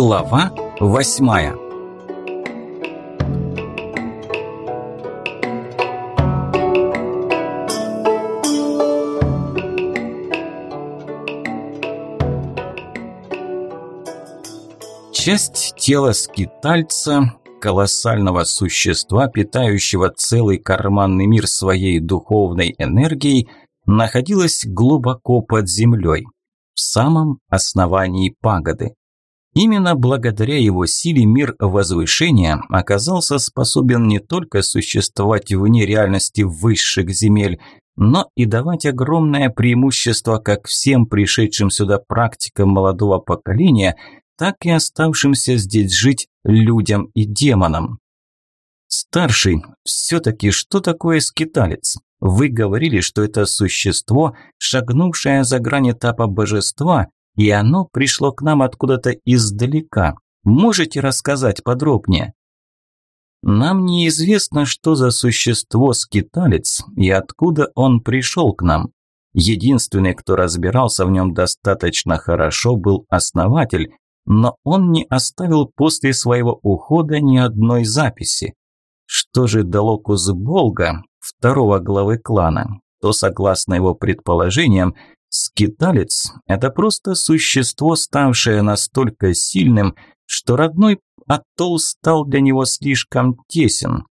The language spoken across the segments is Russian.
Глава восьмая Часть тела скитальца, колоссального существа, питающего целый карманный мир своей духовной энергией, находилась глубоко под землей, в самом основании пагоды. Именно благодаря его силе мир возвышения оказался способен не только существовать вне реальности высших земель, но и давать огромное преимущество как всем пришедшим сюда практикам молодого поколения, так и оставшимся здесь жить людям и демонам. Старший, все-таки что такое скиталец? Вы говорили, что это существо, шагнувшее за грань этапа божества, и оно пришло к нам откуда-то издалека. Можете рассказать подробнее? Нам неизвестно, что за существо скиталец и откуда он пришел к нам. Единственный, кто разбирался в нем достаточно хорошо, был основатель, но он не оставил после своего ухода ни одной записи. Что же дало Кузболга, второго главы клана, то, согласно его предположениям, скиталец – это просто существо, ставшее настолько сильным, что родной атолл стал для него слишком тесен.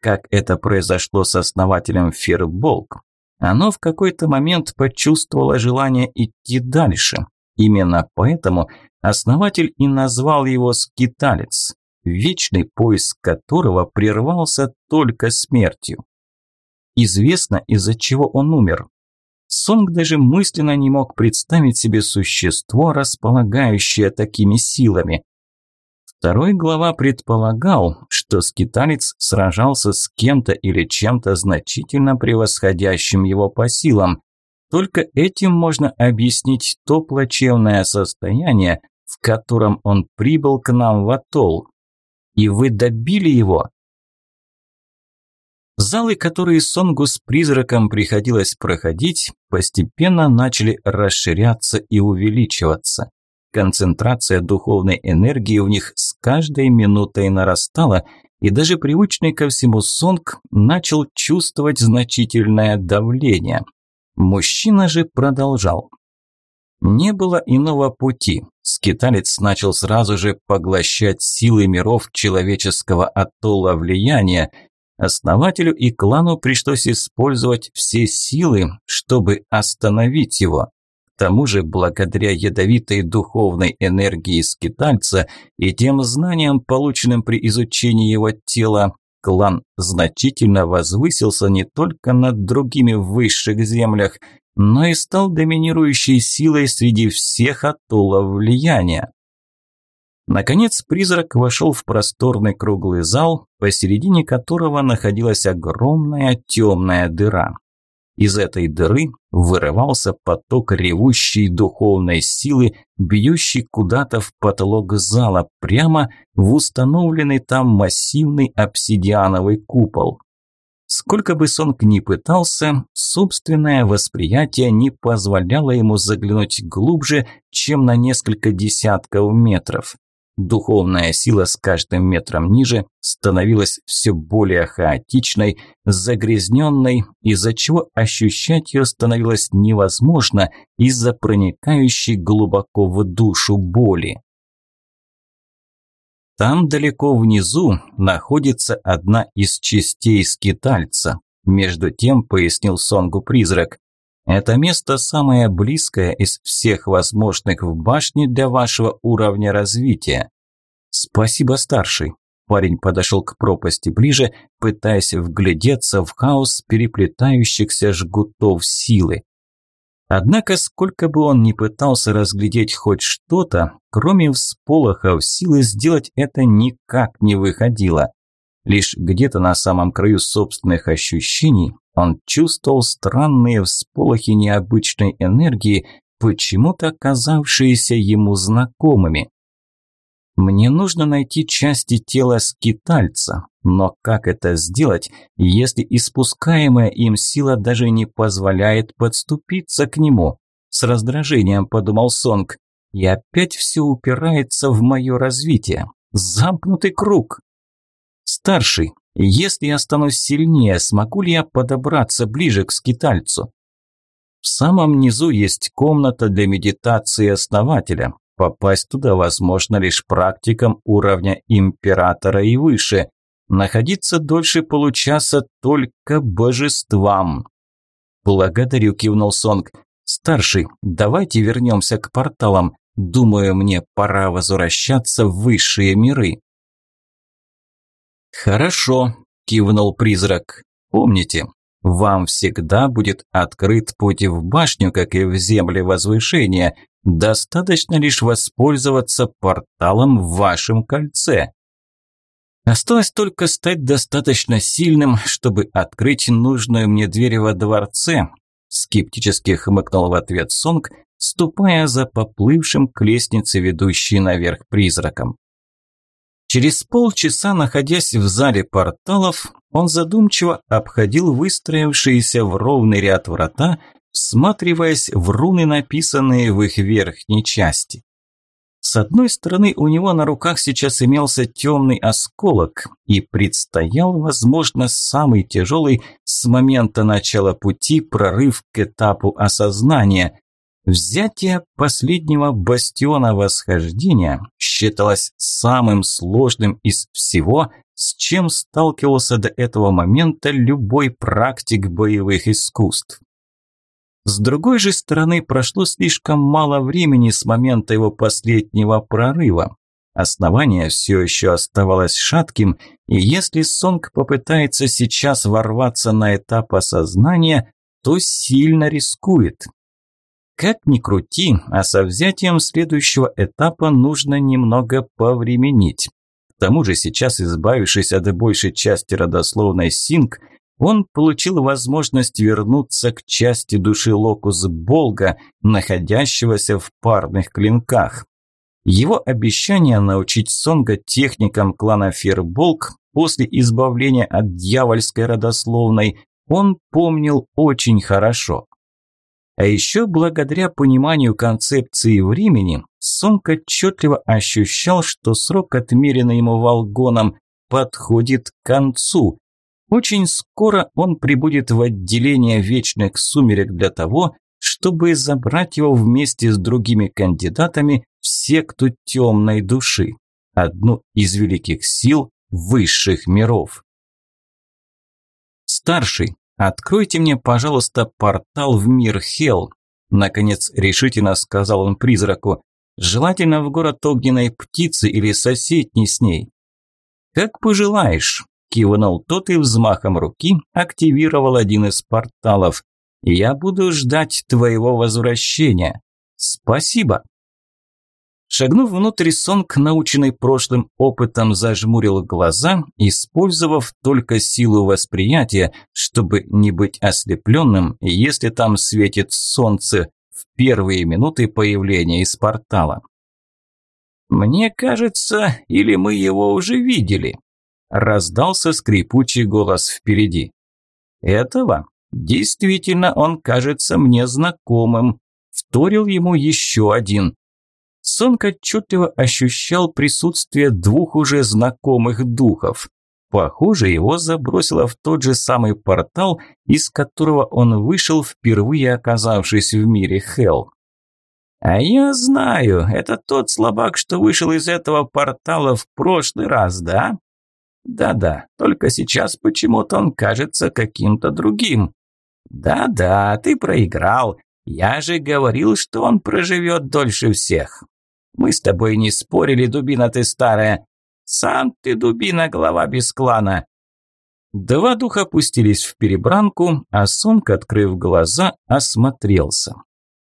Как это произошло с основателем Фирболк, оно в какой-то момент почувствовало желание идти дальше. Именно поэтому основатель и назвал его «скиталец», вечный поиск которого прервался только смертью. Известно, из-за чего он умер. Сонг даже мысленно не мог представить себе существо, располагающее такими силами. Второй глава предполагал, что скиталец сражался с кем-то или чем-то значительно превосходящим его по силам. Только этим можно объяснить то плачевное состояние, в котором он прибыл к нам в атолл. И вы добили его. Залы, которые Сонгу с призраком приходилось проходить, постепенно начали расширяться и увеличиваться. Концентрация духовной энергии в них с каждой минутой нарастала, и даже привычный ко всему Сонг начал чувствовать значительное давление. Мужчина же продолжал. Не было иного пути. Скиталец начал сразу же поглощать силы миров человеческого атолла влияния – Основателю и клану пришлось использовать все силы, чтобы остановить его. К тому же, благодаря ядовитой духовной энергии скитальца и тем знаниям, полученным при изучении его тела, клан значительно возвысился не только над другими в высших землях, но и стал доминирующей силой среди всех атоллов влияния. Наконец призрак вошел в просторный круглый зал, посередине которого находилась огромная темная дыра. Из этой дыры вырывался поток ревущей духовной силы, бьющий куда-то в потолок зала, прямо в установленный там массивный обсидиановый купол. Сколько бы Сонг ни пытался, собственное восприятие не позволяло ему заглянуть глубже, чем на несколько десятков метров. Духовная сила с каждым метром ниже становилась все более хаотичной, загрязненной, из-за чего ощущать ее становилось невозможно из-за проникающей глубоко в душу боли. Там далеко внизу находится одна из частей скитальца. Между тем пояснил Сонгу призрак. Это место самое близкое из всех возможных в башне для вашего уровня развития. Спасибо, старший. Парень подошел к пропасти ближе, пытаясь вглядеться в хаос переплетающихся жгутов силы. Однако, сколько бы он ни пытался разглядеть хоть что-то, кроме всполохов силы, сделать это никак не выходило. Лишь где-то на самом краю собственных ощущений он чувствовал странные всполохи необычной энергии, почему-то казавшиеся ему знакомыми. Мне нужно найти части тела скитальца, но как это сделать, если испускаемая им сила даже не позволяет подступиться к нему? С раздражением подумал Сонг. и опять все упирается в мое развитие. Замкнутый круг. Старший, если я стану сильнее, смогу ли я подобраться ближе к скитальцу? В самом низу есть комната для медитации основателя. Попасть туда возможно лишь практикам уровня императора и выше. Находиться дольше получаса только божествам. Благодарю, кивнул Сонг. Старший, давайте вернемся к порталам. Думаю, мне пора возвращаться в высшие миры. Хорошо, кивнул призрак. Помните, вам всегда будет открыт путь в башню, как и в земле возвышения. Достаточно лишь воспользоваться порталом в вашем кольце. Осталось только стать достаточно сильным, чтобы открыть нужную мне дверь во дворце. Скептически хмыкнул в ответ Сонг, ступая за поплывшим к лестнице, ведущей наверх призраком. Через полчаса, находясь в зале порталов, он задумчиво обходил выстроившиеся в ровный ряд врата, всматриваясь в руны, написанные в их верхней части. С одной стороны, у него на руках сейчас имелся темный осколок, и предстоял, возможно, самый тяжелый с момента начала пути прорыв к этапу осознания. Взятие последнего бастиона восхождения считалось самым сложным из всего, с чем сталкивался до этого момента любой практик боевых искусств. С другой же стороны, прошло слишком мало времени с момента его последнего прорыва. Основание все еще оставалось шатким, и если Сонг попытается сейчас ворваться на этап осознания, то сильно рискует. Как ни крути, а со взятием следующего этапа нужно немного повременить. К тому же сейчас, избавившись от большей части родословной Синг, он получил возможность вернуться к части души Локус Болга, находящегося в парных клинках. Его обещание научить Сонга техникам клана Ферболк после избавления от дьявольской родословной он помнил очень хорошо. А еще благодаря пониманию концепции времени, Сонг отчетливо ощущал, что срок, отмеренный ему Волгоном, подходит к концу, очень скоро он прибудет в отделение вечных сумерек для того, чтобы забрать его вместе с другими кандидатами в секту темной души, одну из великих сил высших миров. Старший, откройте мне, пожалуйста, портал в мир Хел. Наконец решительно сказал он призраку. Желательно в город огненной птицы или соседний с ней. Как пожелаешь, Кивнул тот и взмахом руки активировал один из порталов. «Я буду ждать твоего возвращения. Спасибо!» Шагнув внутрь, Сонг, наученный прошлым опытом, зажмурил глаза, использовав только силу восприятия, чтобы не быть ослепленным, если там светит солнце в первые минуты появления из портала. «Мне кажется, или мы его уже видели?» Раздался скрипучий голос впереди. «Этого? Действительно, он кажется мне знакомым», – вторил ему еще один. Сонг отчетливо ощущал присутствие двух уже знакомых духов. Похоже, его забросило в тот же самый портал, из которого он вышел, впервые оказавшись в мире Хелл. «А я знаю, это тот слабак, что вышел из этого портала в прошлый раз, да?» Да-да, только сейчас почему-то он кажется каким-то другим. Да-да, ты проиграл. Я же говорил, что он проживет дольше всех. Мы с тобой не спорили, дубина ты старая. Сам ты дубина, глава без клана. Два духа опустились в перебранку, а Сонг, открыв глаза, осмотрелся.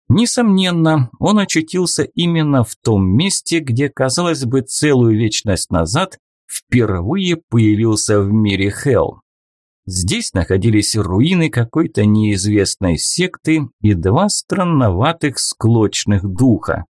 Несомненно, он очутился именно в том месте, где, казалось бы, целую вечность назад впервые появился в мире Хелл. Здесь находились руины какой-то неизвестной секты и два странноватых склочных духа.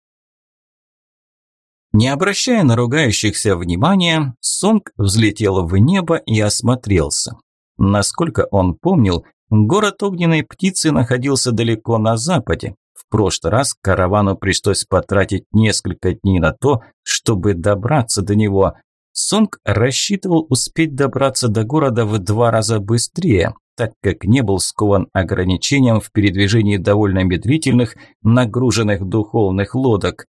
Не обращая на ругающихся внимания, Сонг взлетел в небо и осмотрелся. Насколько он помнил, город огненной птицы находился далеко на западе, в прошлый раз каравану пришлось потратить несколько дней на то, чтобы добраться до него. Сонг рассчитывал успеть добраться до города в два раза быстрее, так как не был скован ограничением в передвижении довольно медлительных, нагруженных духовных лодок.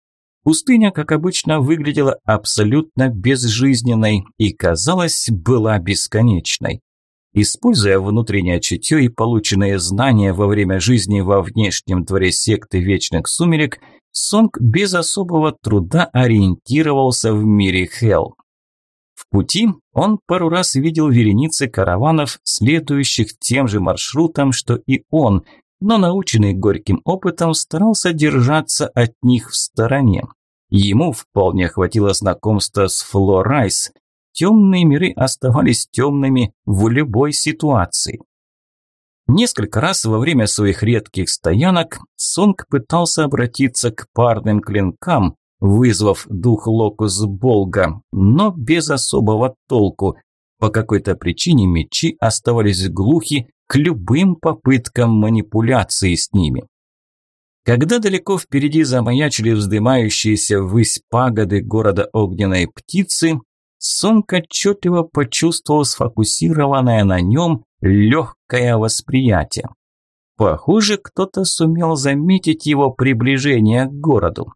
Пустыня, как обычно, выглядела абсолютно безжизненной и, казалось, была бесконечной. Используя внутреннее чутье и полученные знания во время жизни во внешнем дворе секты Вечных Сумерек, Сонг без особого труда ориентировался в мире Хелл. В пути он пару раз видел вереницы караванов, следующих тем же маршрутом, что и он, но наученный горьким опытом старался держаться от них в стороне. Ему вполне хватило знакомства с Флорайс, темные миры оставались темными в любой ситуации. Несколько раз во время своих редких стоянок Сонг пытался обратиться к парным клинкам, вызвав дух Локус Болга, но без особого толку. По какой-то причине мечи оставались глухи к любым попыткам манипуляции с ними. Когда далеко впереди замаячили вздымающиеся ввысь пагоды города огненной птицы, Сонг отчетливо почувствовал сфокусированное на нем легкое восприятие. Похоже, кто-то сумел заметить его приближение к городу.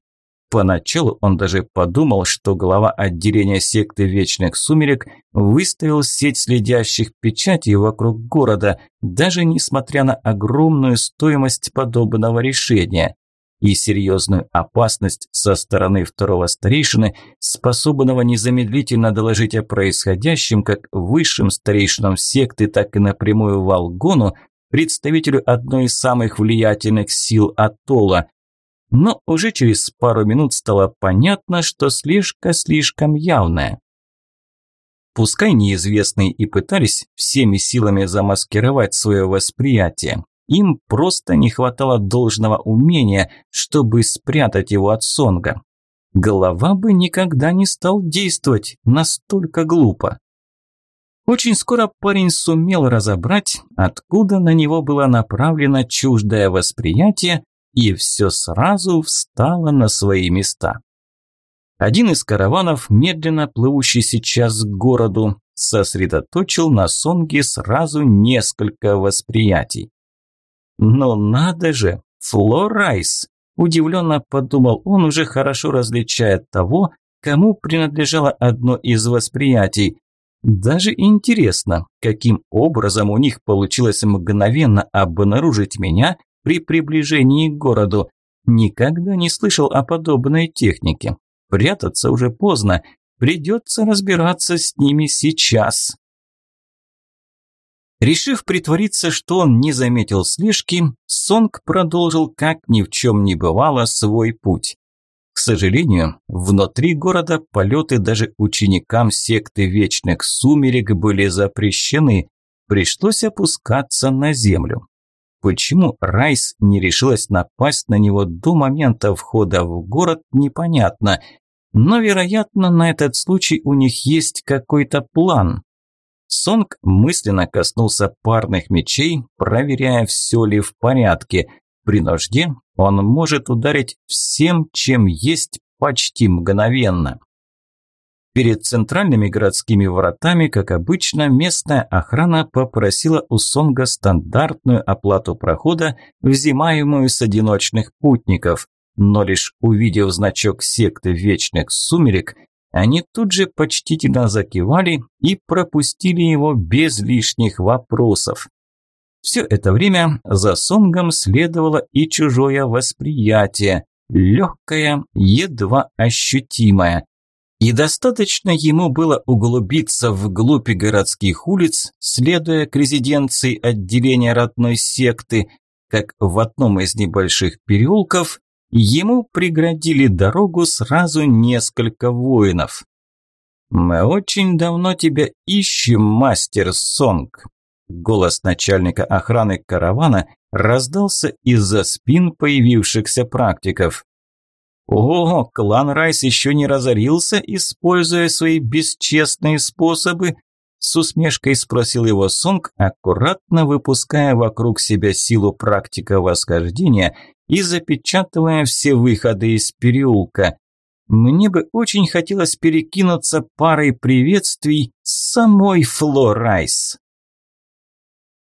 Поначалу он даже подумал, что глава отделения секты Вечных Сумерек выставил сеть следящих печатей вокруг города, даже несмотря на огромную стоимость подобного решения и серьезную опасность со стороны второго старейшины, способного незамедлительно доложить о происходящем как высшим старейшинам секты, так и напрямую Волгону, представителю одной из самых влиятельных сил Атолла. Но уже через пару минут стало понятно, что слишком слишком явная. Пускай неизвестные и пытались всеми силами замаскировать свое восприятие, им просто не хватало должного умения, чтобы спрятать его от Сонга. Голова бы никогда не стал действовать настолько глупо. Очень скоро парень сумел разобрать, откуда на него было направлено чуждое восприятие, и все сразу встало на свои места. Один из караванов, медленно плывущий сейчас к городу, сосредоточил на Сонге сразу несколько восприятий. Но надо же, Флорайс! Удивленно подумал он, уже хорошо различая того, кому принадлежало одно из восприятий. Даже интересно, каким образом у них получилось мгновенно обнаружить меня при приближении к городу. Никогда не слышал о подобной технике. Прятаться уже поздно. Придется разбираться с ними сейчас. Решив притвориться, что он не заметил слежки, Сонг продолжил, как ни в чем не бывало, свой путь. К сожалению, внутри города полеты даже ученикам секты Вечных Сумерек были запрещены, пришлось опускаться на землю. Почему Райс не решилась напасть на него до момента входа в город, непонятно, но, вероятно, на этот случай у них есть какой-то план. Сонг мысленно коснулся парных мечей, проверяя, все ли в порядке. При нужде он может ударить всем, чем есть, почти мгновенно. Перед центральными городскими вратами, как обычно, местная охрана попросила у Сонга стандартную оплату прохода, взимаемую с одиночных путников. Но лишь увидев значок секты Вечных Сумерек, они тут же почтительно закивали и пропустили его без лишних вопросов. Все это время за Сонгом следовало и чужое восприятие, легкое, едва ощутимое. И достаточно ему было углубиться вглубь городских улиц, следуя к резиденции отделения родной секты, как в одном из небольших переулков Ему преградили дорогу сразу несколько воинов. «Мы очень давно тебя ищем, мастер Сонг!» Голос начальника охраны каравана раздался из-за спин появившихся практиков. «О, клан Райс еще не разорился, используя свои бесчестные способы. С усмешкой спросил его Сонг, аккуратно выпуская вокруг себя силу практика восхождения и запечатывая все выходы из переулка. Мне бы очень хотелось перекинуться парой приветствий с самой Фло Райс.